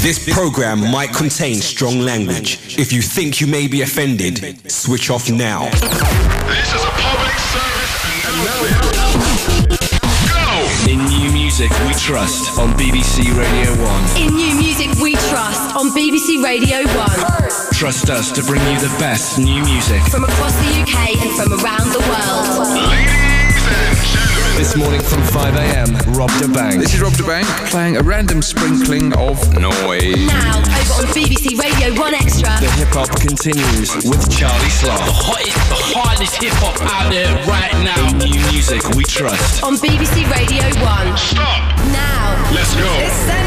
This program might contain strong language. If you think you may be offended, switch off now. This is a public service announcement. Go! In new music we trust on BBC Radio 1. In new music we trust on BBC Radio 1. Trust us to bring you the best new music. From across the UK and from around the world. Ladies and gentlemen, This morning from 5am, Rob da Bank. This is Rob da Bank playing a random sprinkling of noise. Now, over on BBC Radio 1 Extra. The hip hop continues with Charlie Sloth. hottest, the hardest hip hop out there right now. In new music we trust. On BBC Radio 1. stop. Now. Let's go.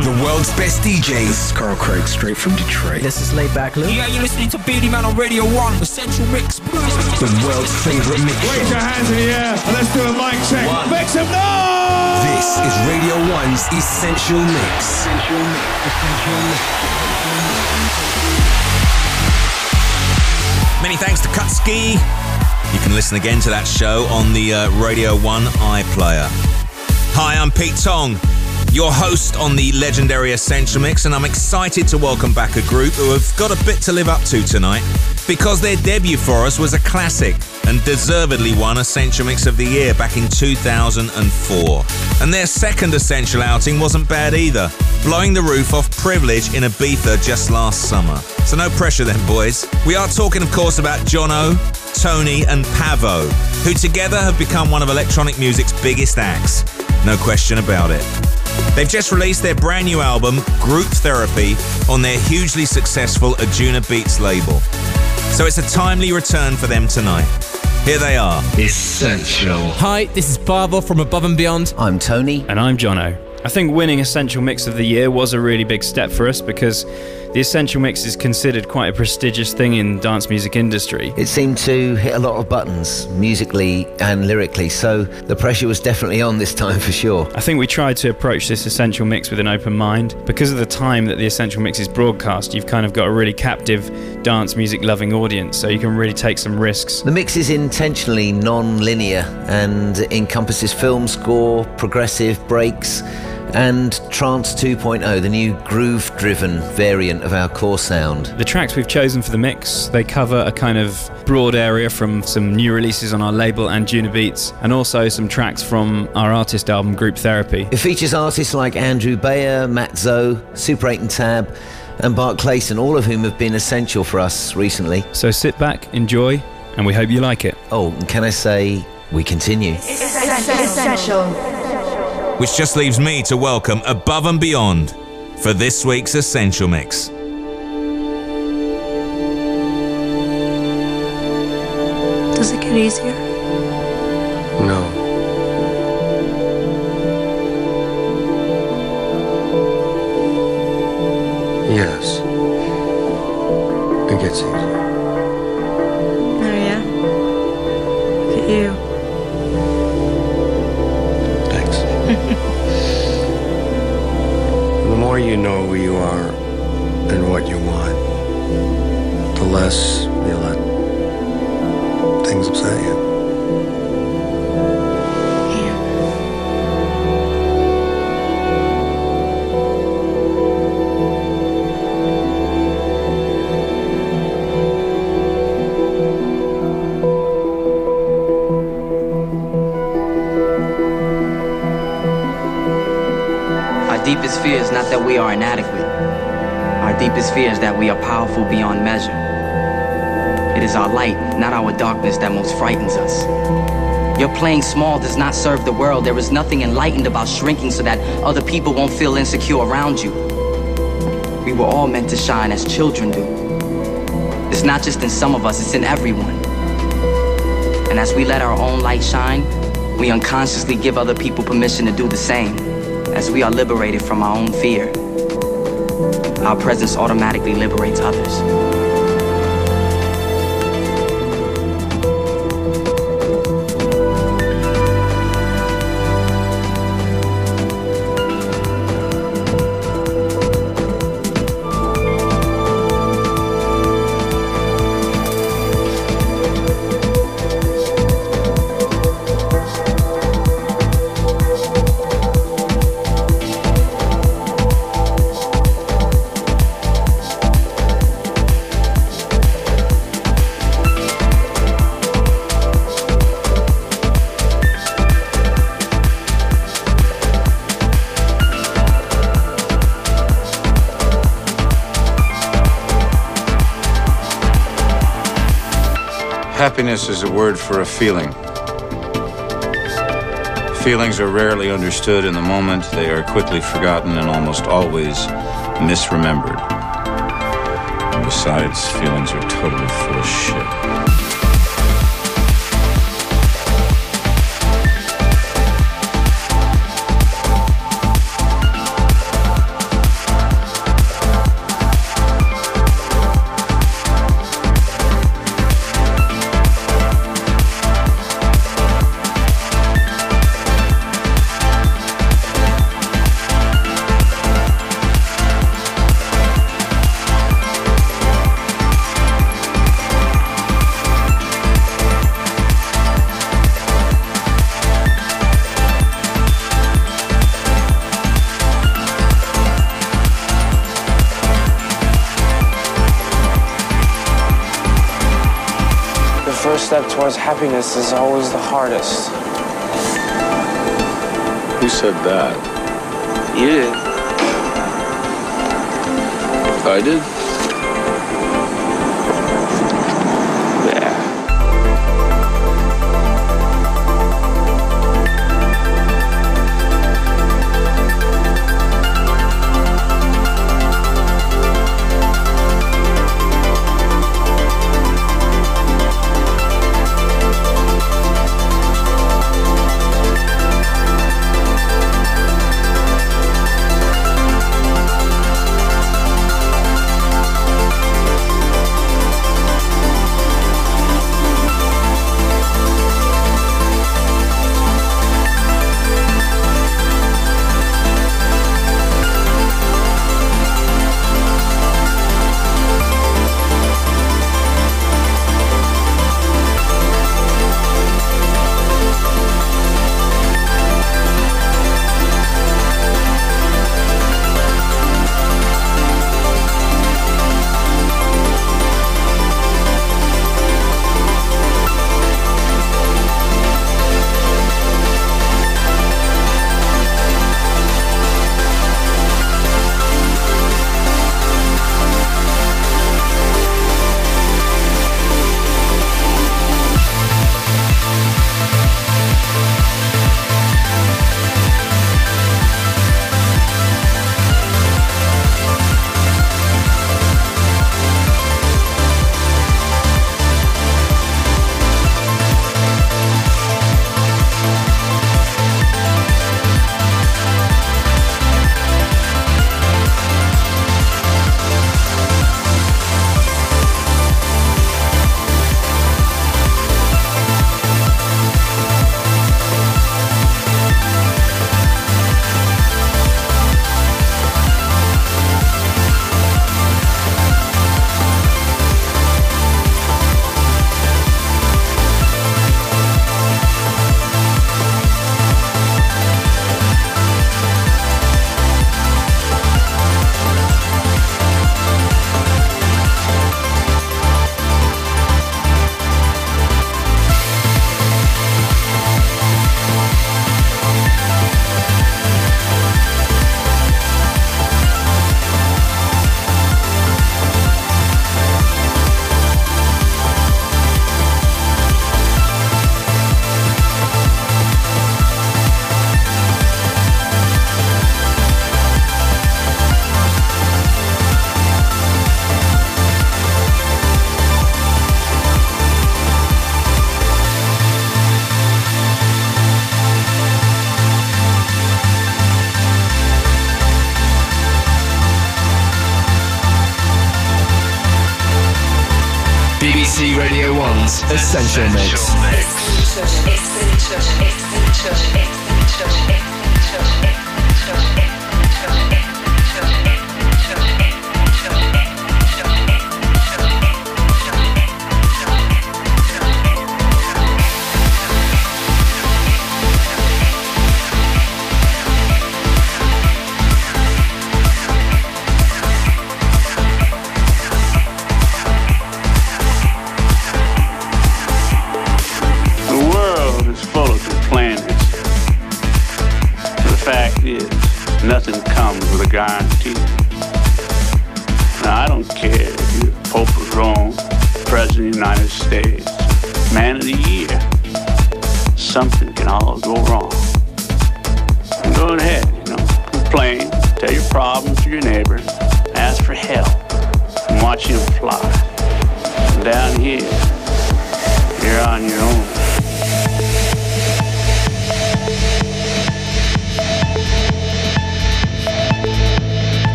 The world's best DJs. Carl Craig, straight from Detroit. This is Laid Back Luke. Yeah, you're listening to Beardyman on Radio 1, the Essential Mix. The world's favorite mix show. hands in the air and let's do a mic check. Make some noise! This is Radio 1's Essential Mix. Many thanks to Kutski. You can listen again to that show on the uh, Radio 1 iPlayer. Hi, I'm Pete Tong, your host on the legendary Essential Mix, and I'm excited to welcome back a group who have got a bit to live up to tonight because their debut for us was a classic and deservedly won Essential Mix of the Year back in 2004. And their second Essential outing wasn't bad either, blowing the roof off Privilege in Ibiza just last summer. So no pressure then, boys. We are talking, of course, about Jono, Tony, and Paavo, who together have become one of electronic music's biggest acts. No question about it. They've just released their brand new album, Group Therapy, on their hugely successful Anjunabeats label. So it's a timely return for them tonight. Here they are. Essential. Hi, this is Paavo from Above and Beyond. I'm Tony. And I'm Jono. I think winning Essential Mix of the Year was a really big step for us because the Essential Mix is considered quite a prestigious thing in dance music industry. It seemed to hit a lot of buttons musically and lyrically, so the pressure was definitely on this time for sure. I think we tried to approach this Essential Mix with an open mind. Because of the time that the Essential Mix is broadcast, you've kind of got a really captive dance music loving audience, so you can really take some risks. The mix is intentionally non linear and encompasses film score, progressive breaks, and Trance 2.0, the new groove driven variant of our core sound. The tracks we've chosen for the mix, they cover a kind of broad area from some new releases on our label Anjunabeats, and also some tracks from our artist album Group Therapy. It features artists like Andrew Bayer, Mat Zo, Super 8 and Tab, and Bart Claessen, all of whom have been essential for us recently. So sit back, enjoy, and we hope you like it. Oh, and can I say, we continue? Which just leaves me to welcome Above and Beyond for this week's Essential Mix. Does it get easier? No. Yes. It gets easier. Oh, yeah? Look at you. the more you know who you are and what you want, the less you let things upset you. Deepest fear is not that we are inadequate. Our deepest fear is that we are powerful beyond measure. It is our light, not our darkness, that most frightens us. Your playing small does not serve the world. There is nothing enlightened about shrinking so that other people won't feel insecure around you. We were all meant to shine as children do. It's not just in some of us, it's in everyone. And as we let our own light shine, we unconsciously give other people permission to do the same. As we are liberated from our own fear, our presence automatically liberates others. Happiness is a word for a feeling. Feelings are rarely understood in the moment, they are quickly forgotten and almost always misremembered. Besides, feelings are totally full of shit. Happiness is always the hardest. Who said that? You did. I did?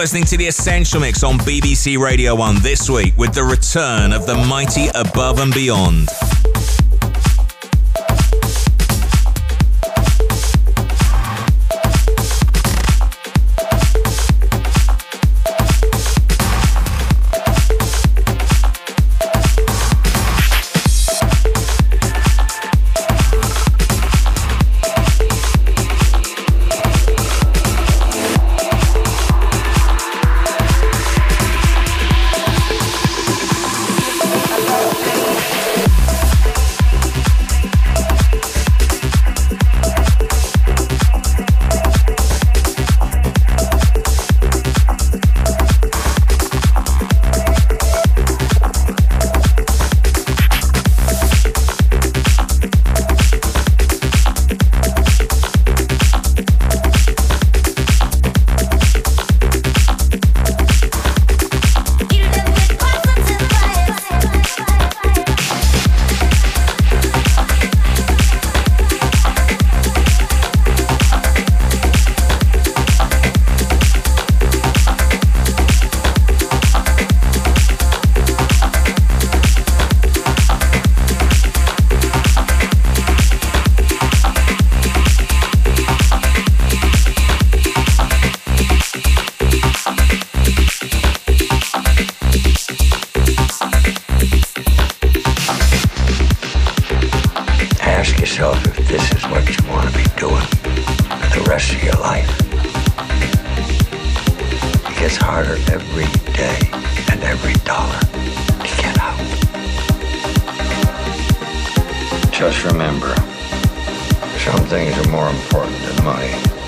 Listening to The Essential Mix on BBC Radio 1 this week with the return of the mighty Above and Beyond. Just remember, some things are more important than money.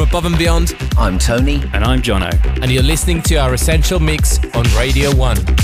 from Above and Beyond. I'm Tony. And I'm Jono. And you're listening to our Essential Mix on Radio 1.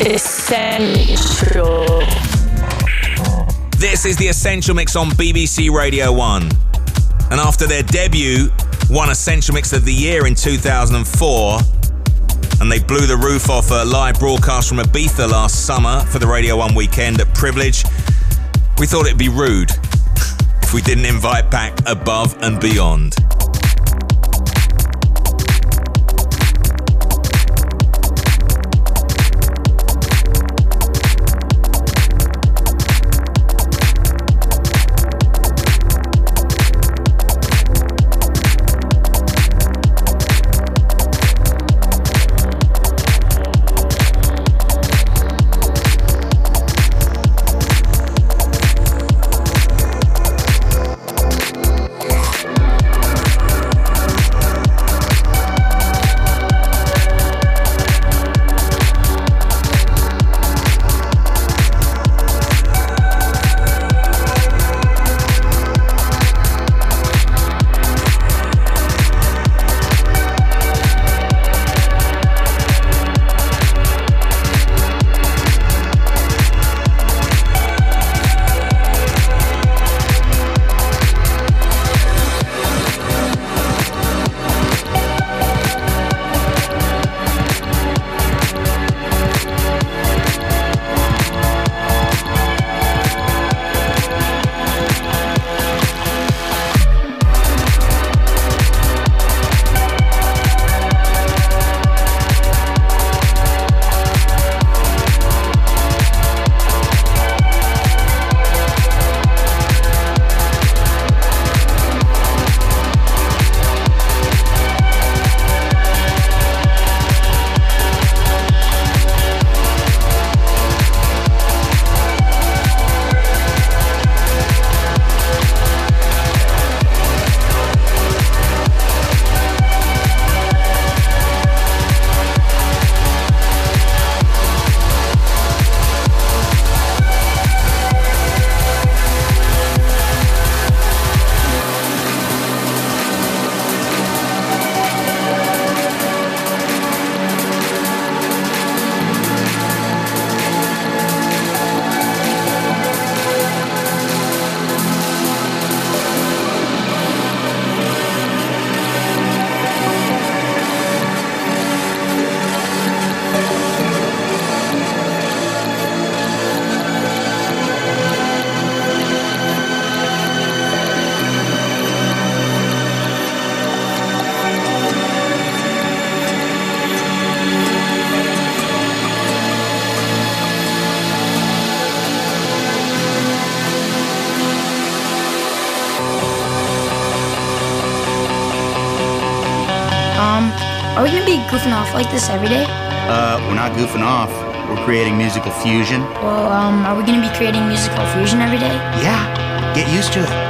Essential. This is the Essential Mix on BBC Radio 1. And after their debut, won Essential Mix of the Year in 2004, and they blew the roof off a live broadcast from Ibiza last summer for the Radio 1 weekend at Privilege, we thought it'd be rude if we didn't invite back Above and Beyond. Off like this every day? Uh, we're not goofing off. We're creating musical fusion. Well, um, are we gonna be creating musical fusion every day? Yeah, get used to it.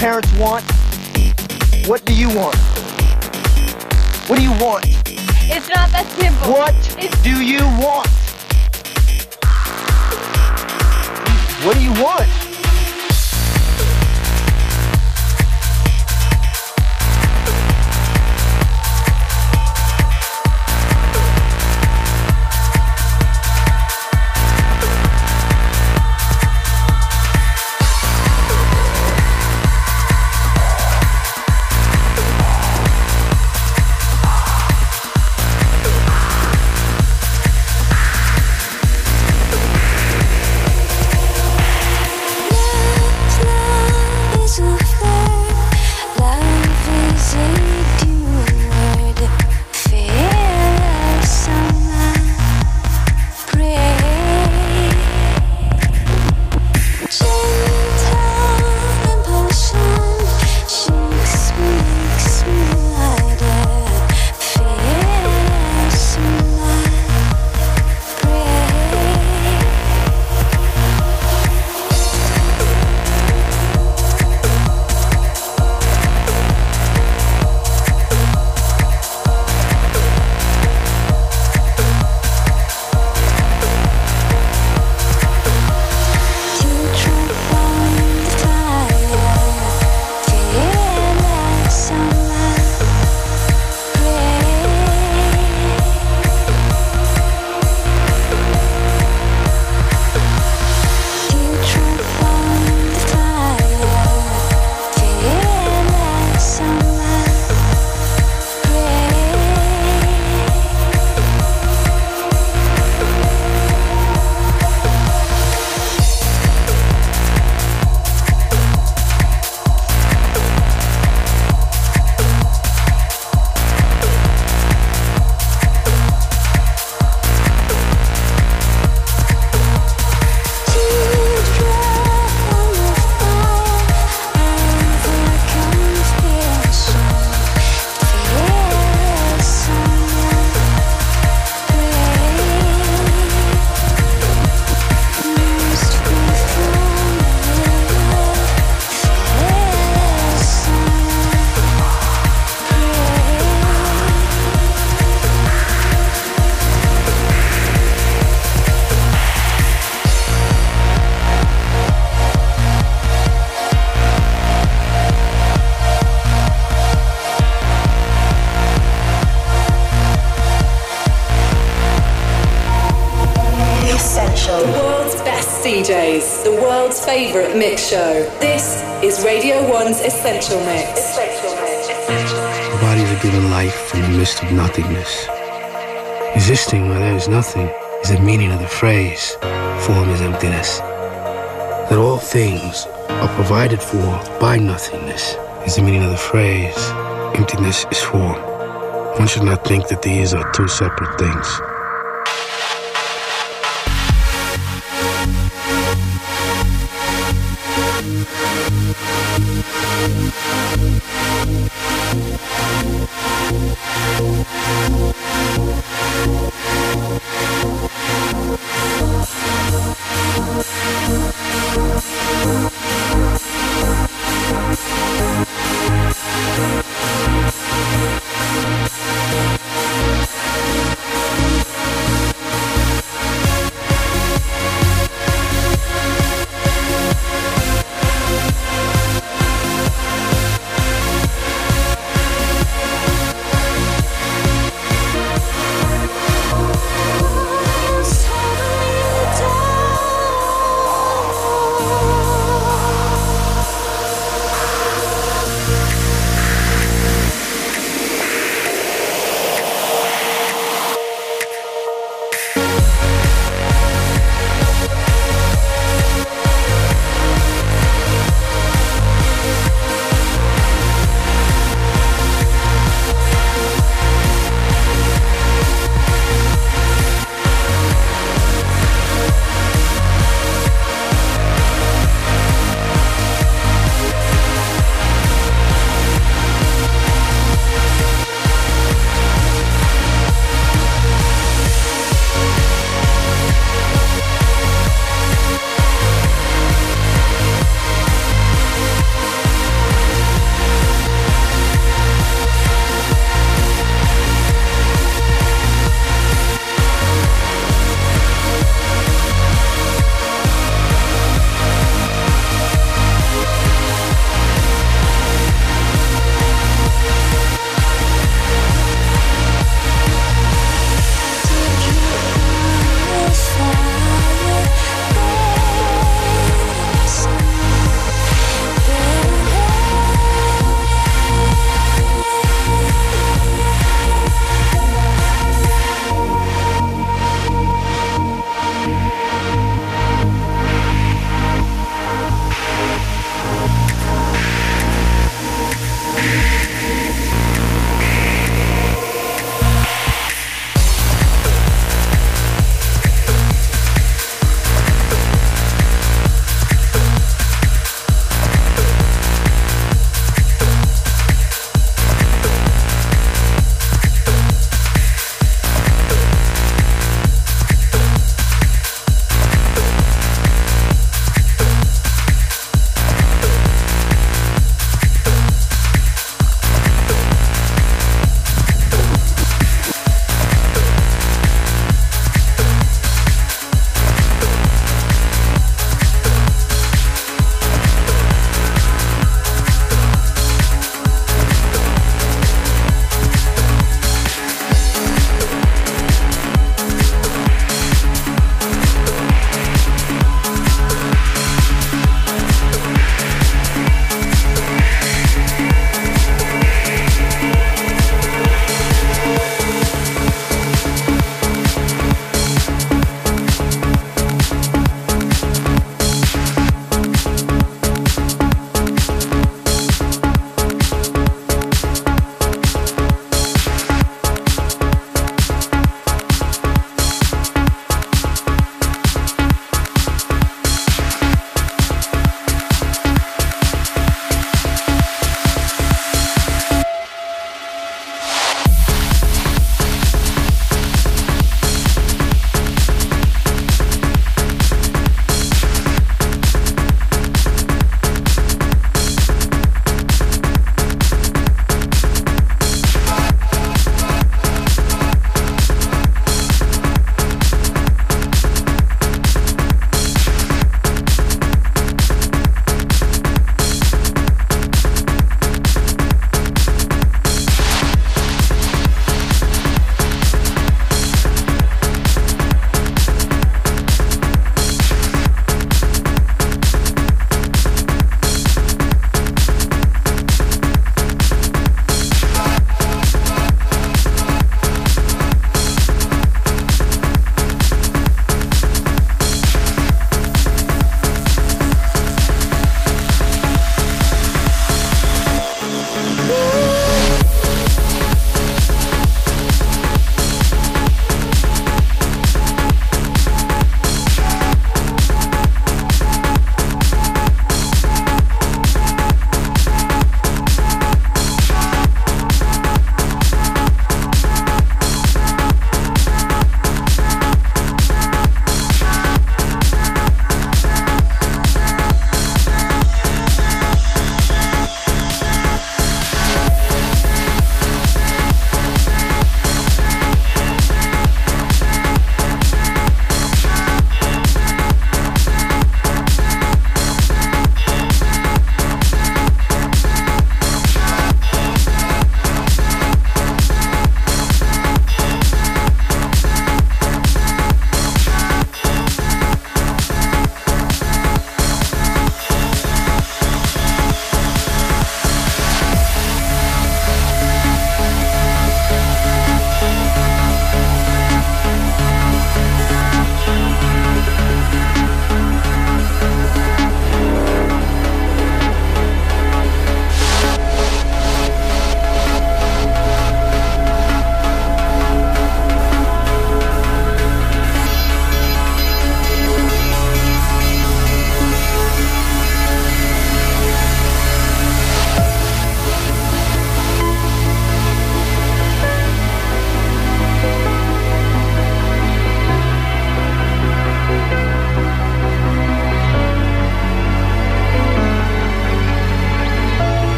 Parents want. Favourite mix show. This is Radio 1's Essential Mix. Essential Mix. Our bodies are given life in the midst of nothingness. Existing where there is nothing is the meaning of the phrase, form is emptiness. That all things are provided for by nothingness is the meaning of the phrase, emptiness is form. One should not think that these are two separate things. Música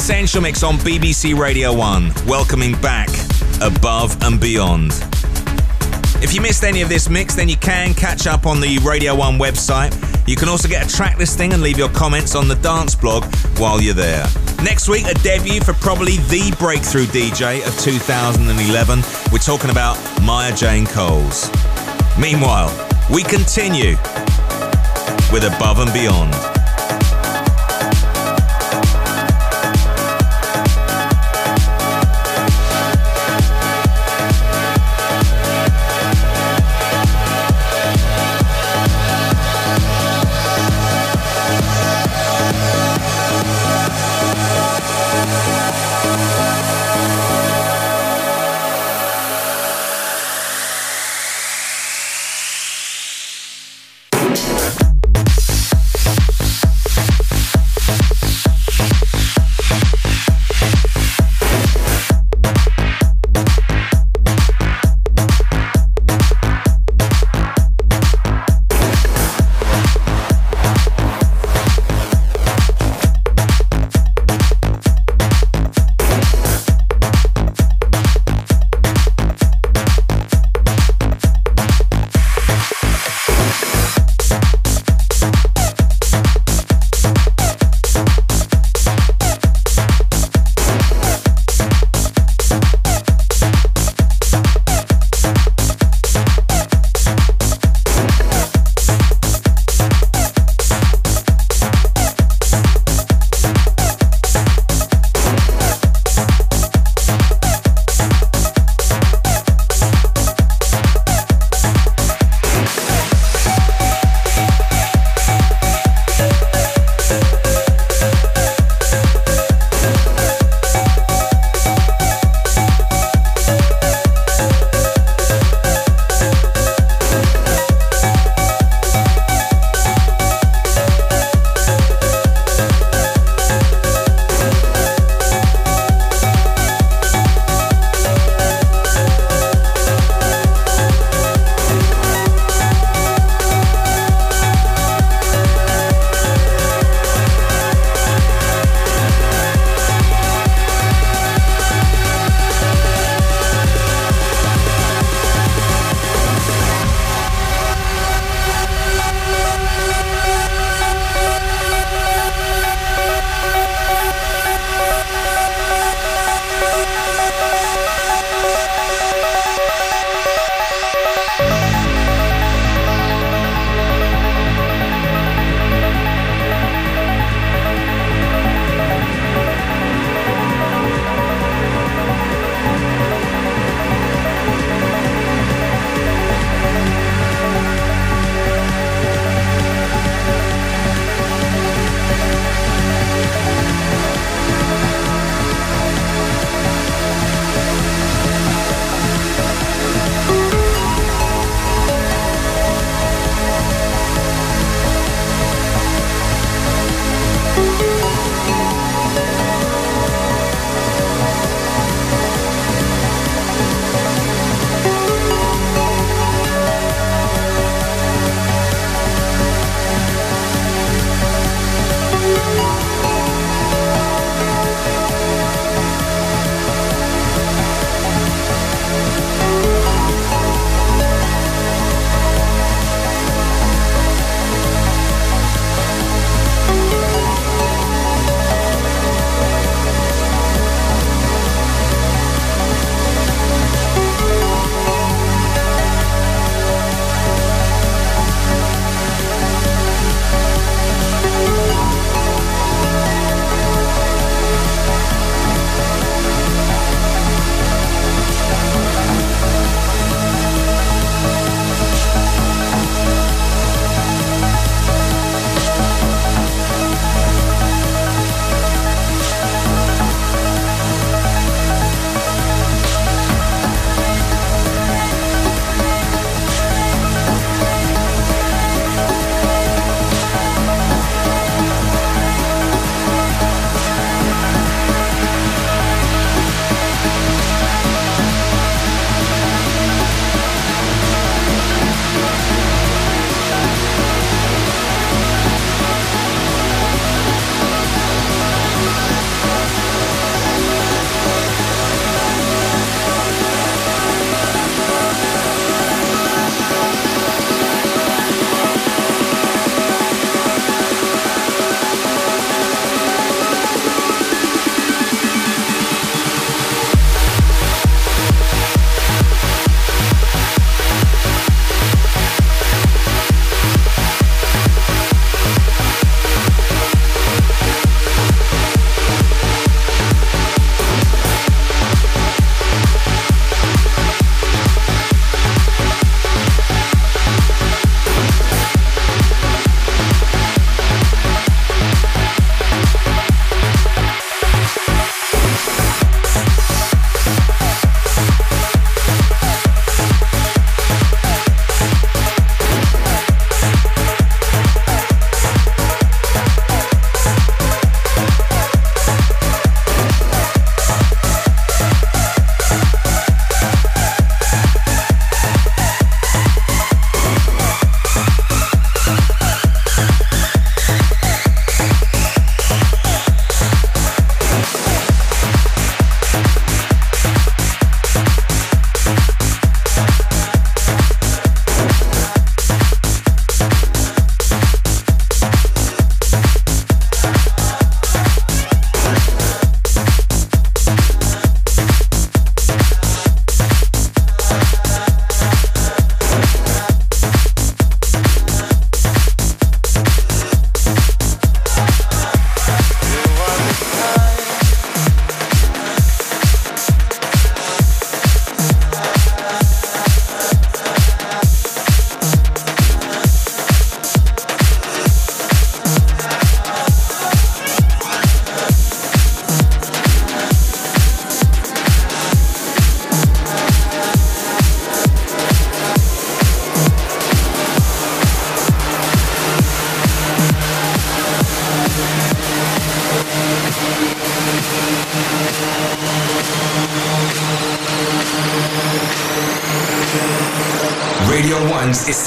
Essential Mix on BBC Radio 1, welcoming back Above and Beyond. If you missed any of this mix, then you can catch up on the Radio 1 website. You can also get a track listing and leave your comments on the dance blog while you're there. Next week, a debut for probably the breakthrough DJ of 2011. We're talking about Maya Jane Coles. Meanwhile, we continue with Above and Beyond.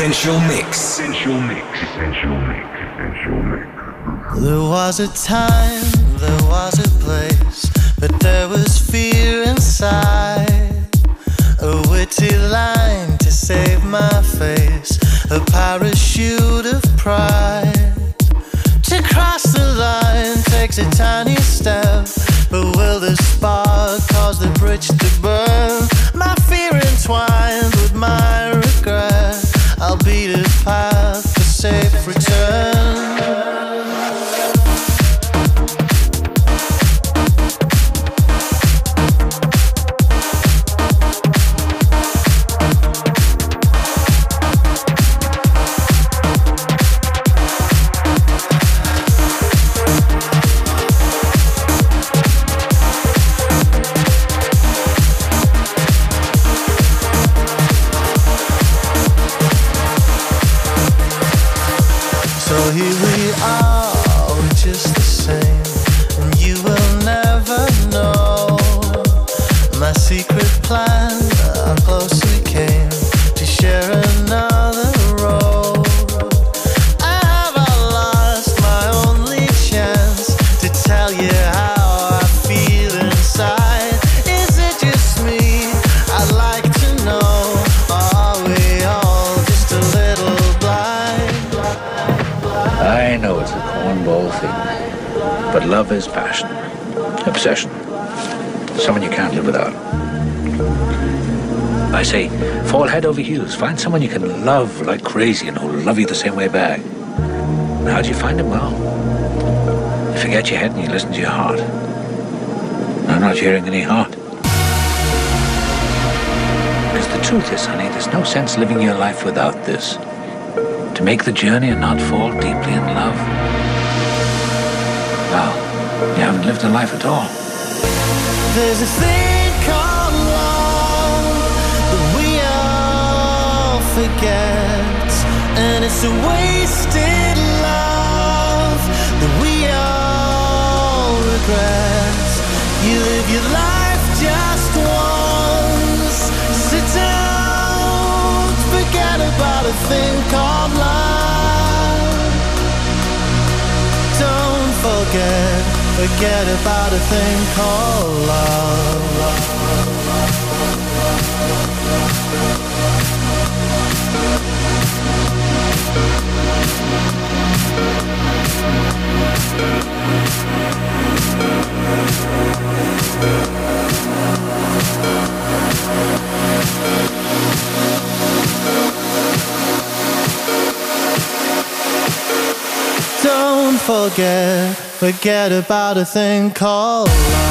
Essential Mix. Essential Mix. Essential Mix. Essential Mix. There was a time, someone you can love like crazy and who'll love you the same way back. And how do you find him? Well, you forget your head and you listen to your heart. I'm not hearing any heart. Because the truth is, honey, there's no sense living your life without this. To make the journey and not fall deeply in love. Well, you haven't lived a life at all. There's a thing forget, and it's a wasted love that we all regret. You live your life just once. Sit down, forget about a thing called love. Don't forget, forget about a thing called love. Forget, forget about a thing called love.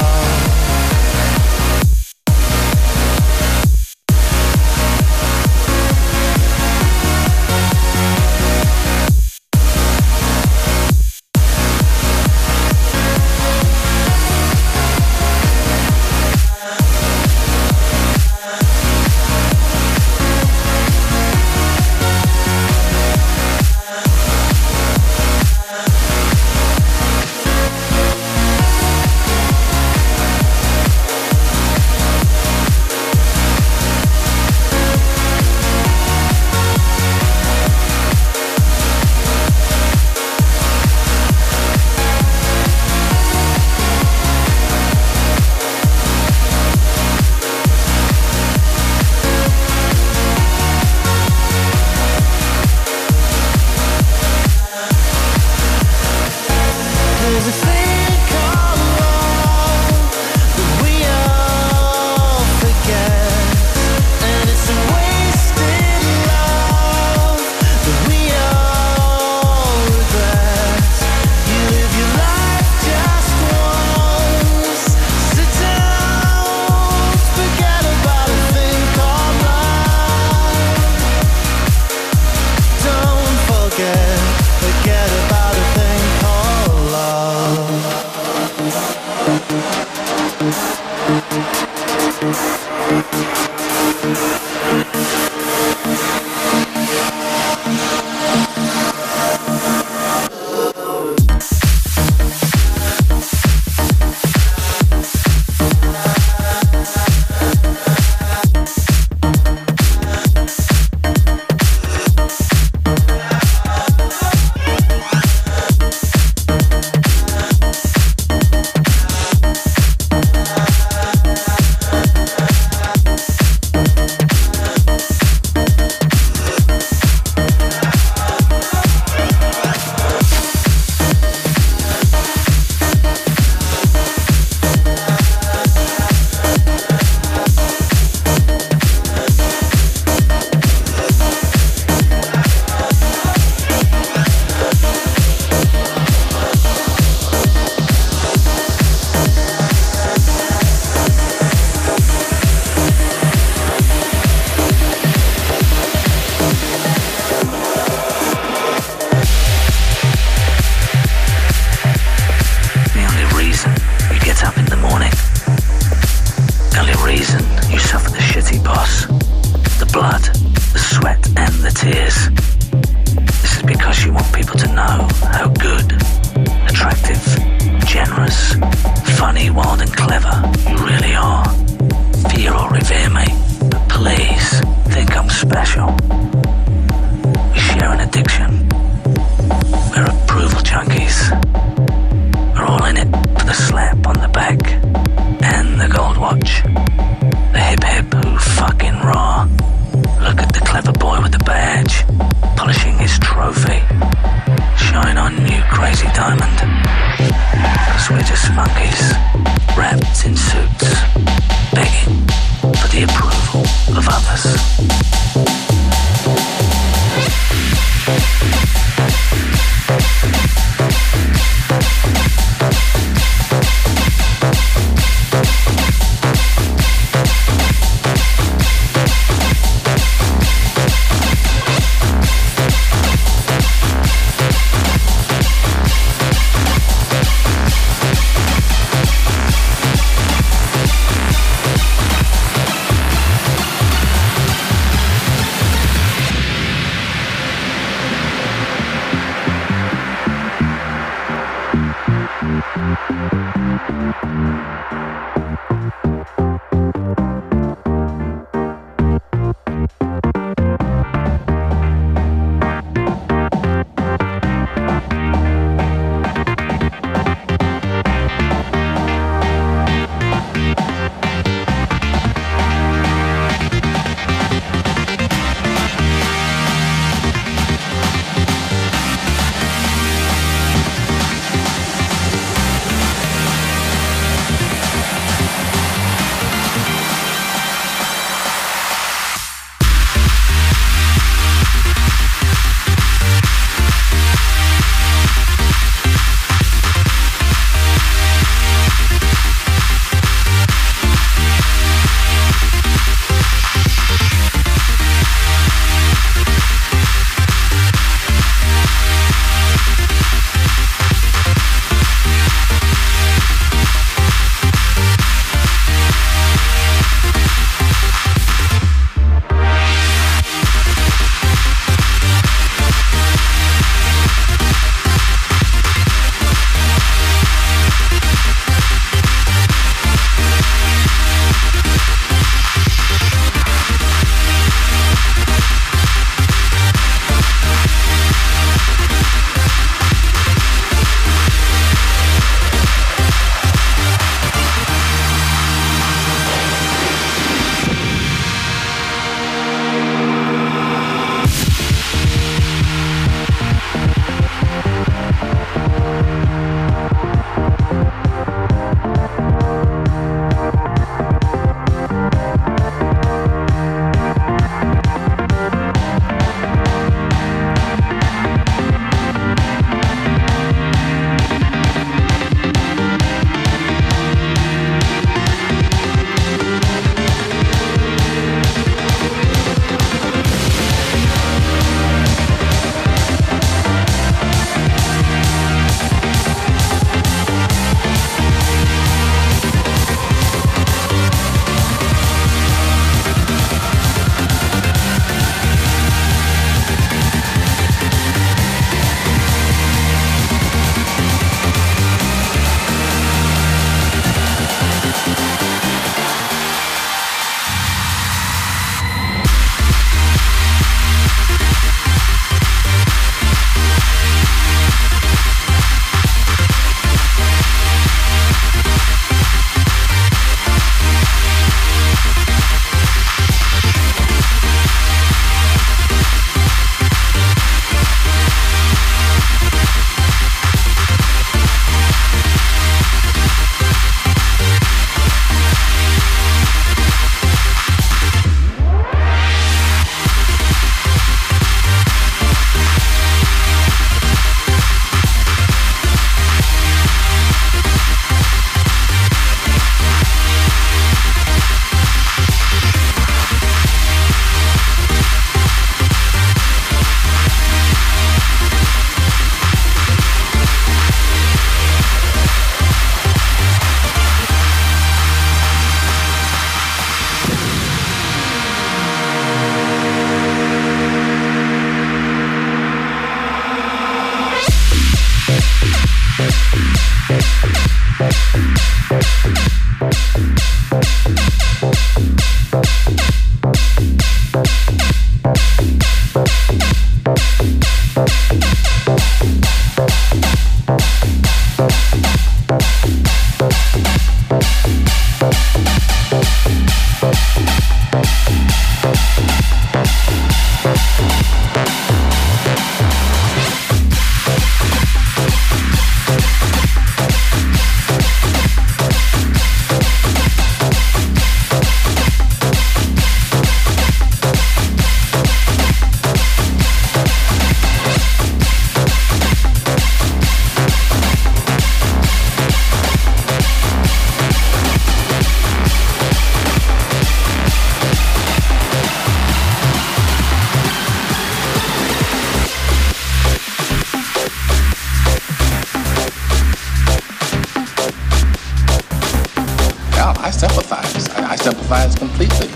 I sympathize. I, I sympathize completely.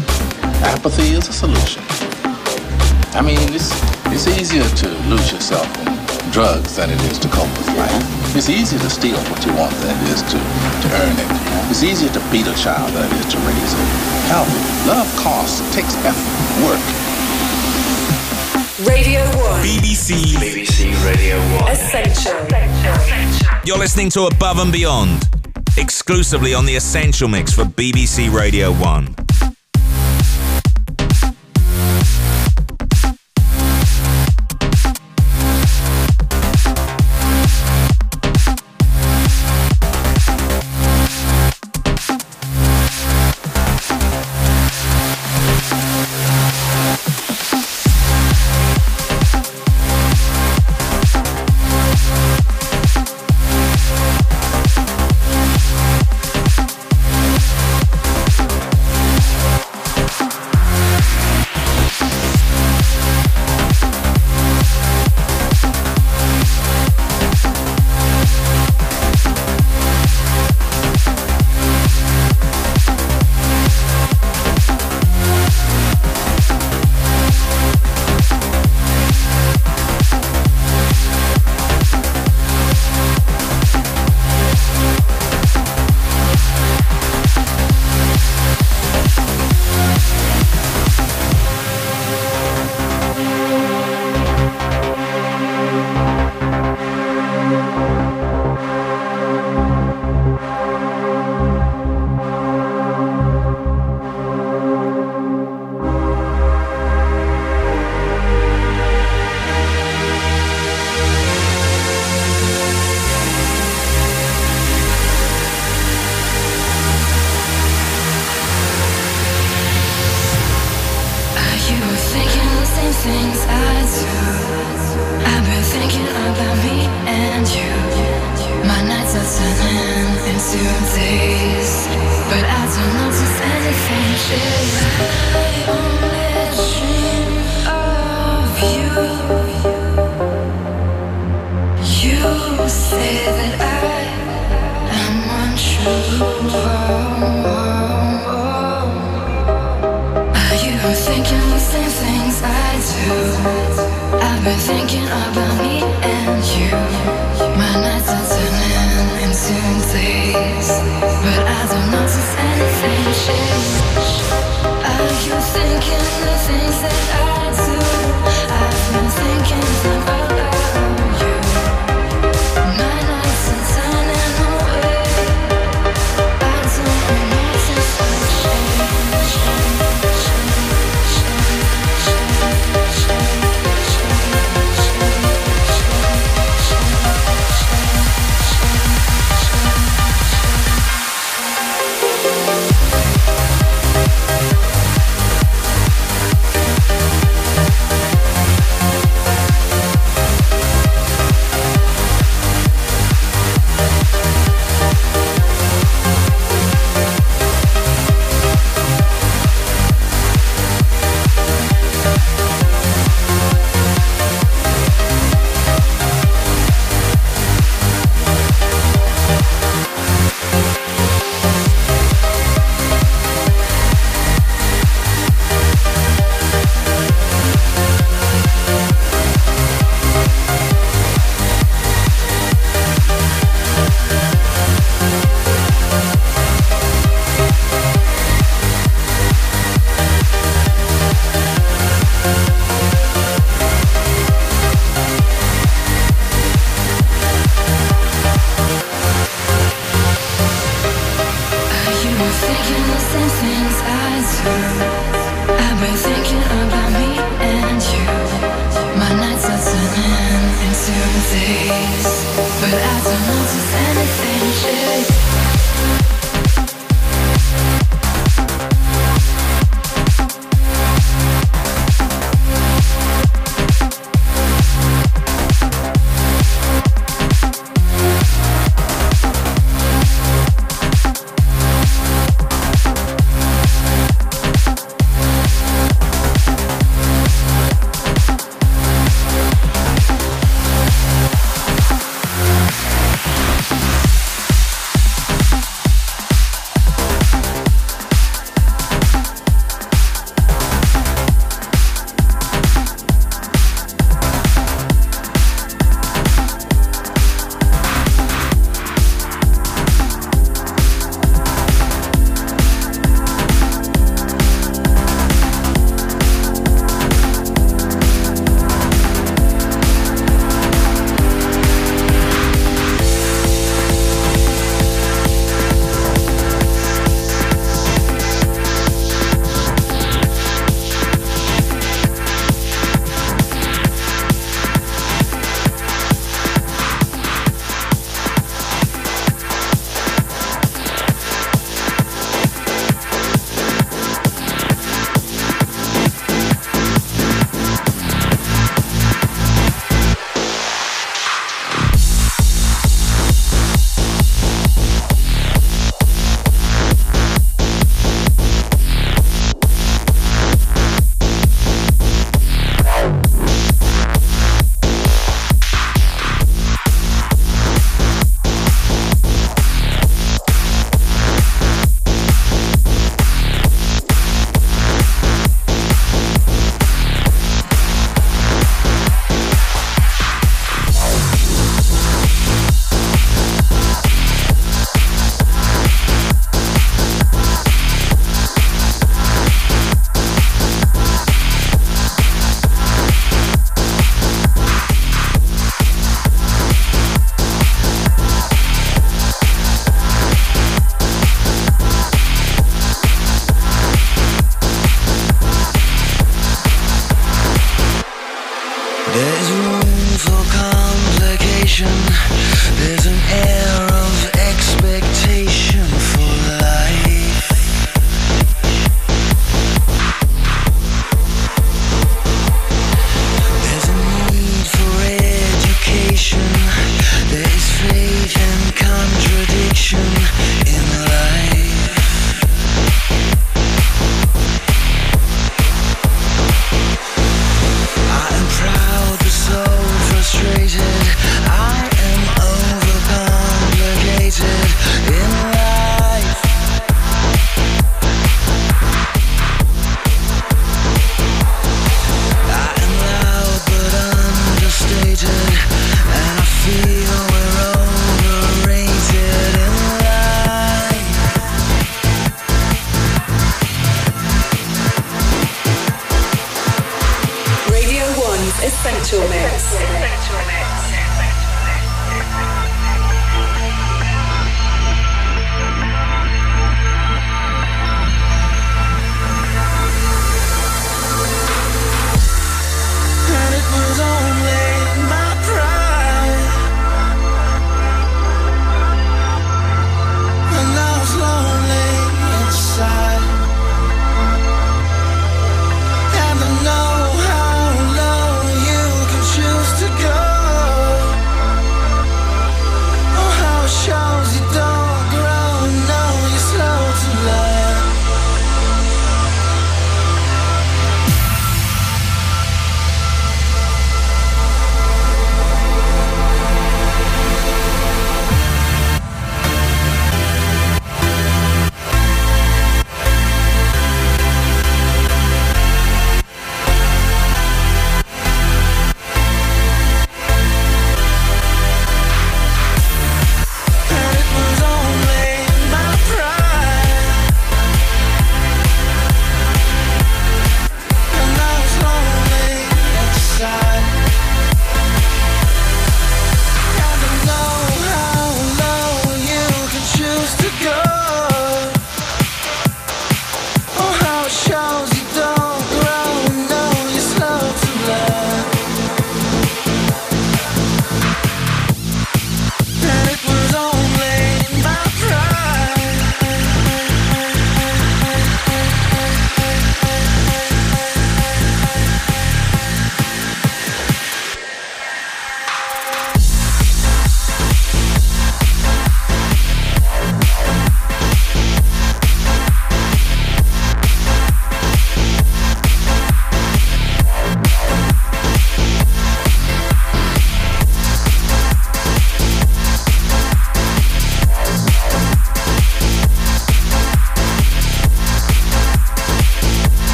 Apathy is a solution. I mean, it's, it's easier to lose yourself in drugs than it is to cope with life. It's easier to steal what you want than it is to, to earn it. It's easier to beat a child than it is to raise it. Hell, love costs, it takes effort, work. Radio 1. BBC. BBC Radio 1. Essential. You're listening to Above and Beyond, exclusively on the Essential Mix for BBC Radio 1.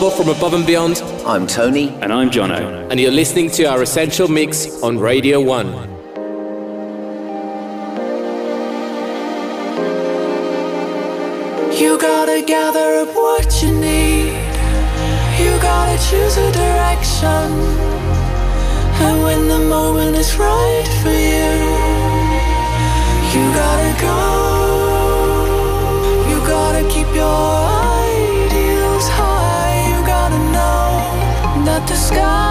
Barbara from Above and Beyond. I'm Tony. And I'm Jono. And you're listening to our Essential Mix on Radio 1. You gotta gather up what you need. You gotta choose a direction. And when the moment is right for you, you sky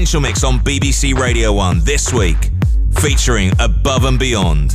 Essential Mix on BBC Radio 1 this week, featuring Above and Beyond.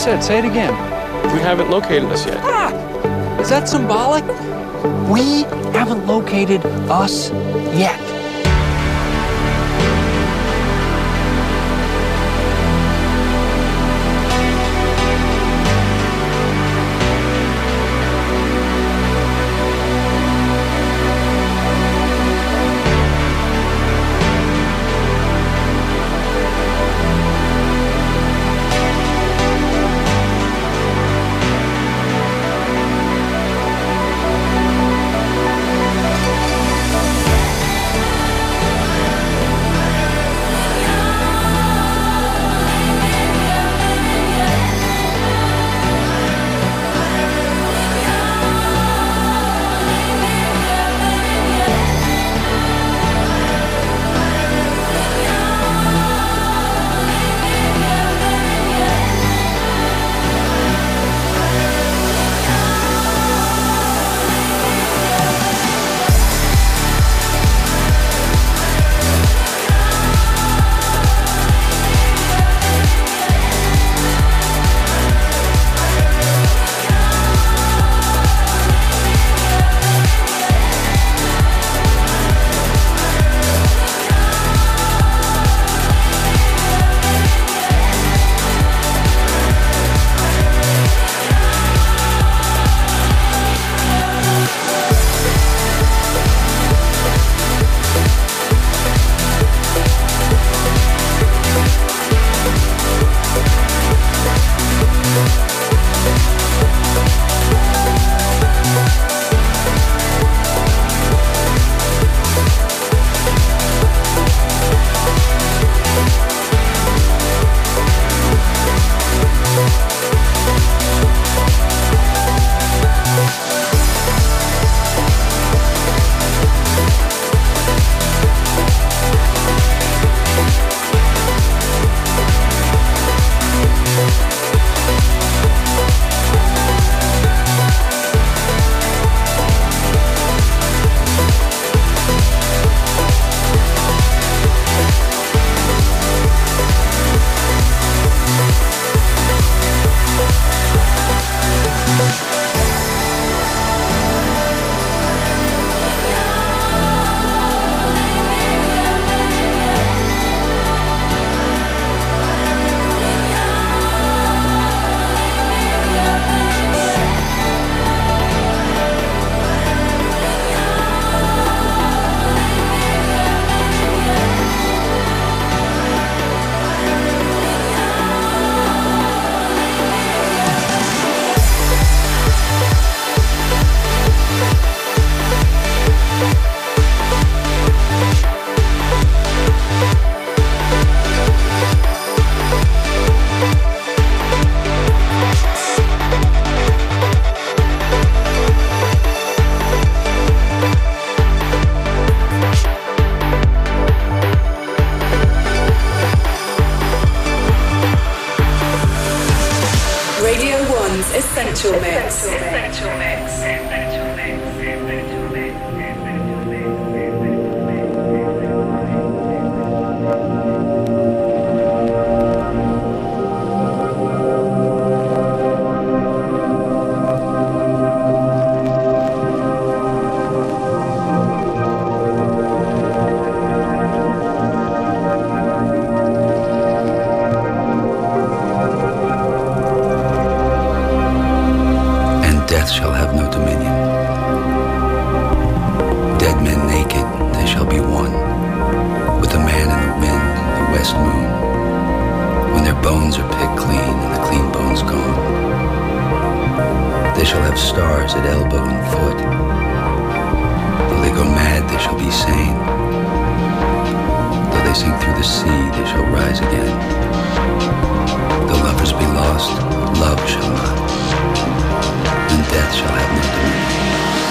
just said. Say it again. We haven't located us yet. have stars at elbow and foot. Though they go mad, they shall be sane. Though they sink through the sea, they shall rise again. Though lovers be lost, love shall not, and death shall have no dominion.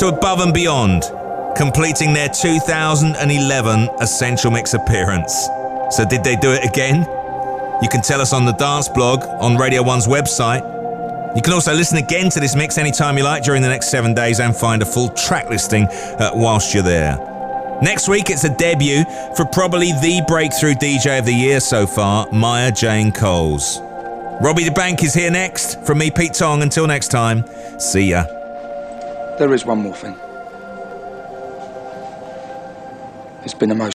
To Above and Beyond, completing their 2011 Essential Mix appearance. So, did they do it again? You can tell us on the dance blog on Radio 1's website. You can also listen again to this mix anytime you like during the next seven days and find a full track listing uh, whilst you're there. Next week, it's a debut for probably the breakthrough DJ of the year so far, Maya Jane Coles. Rob da Bank is here next. From me, Pete Tong. Until next time, see ya. There is one more thing. It's been a most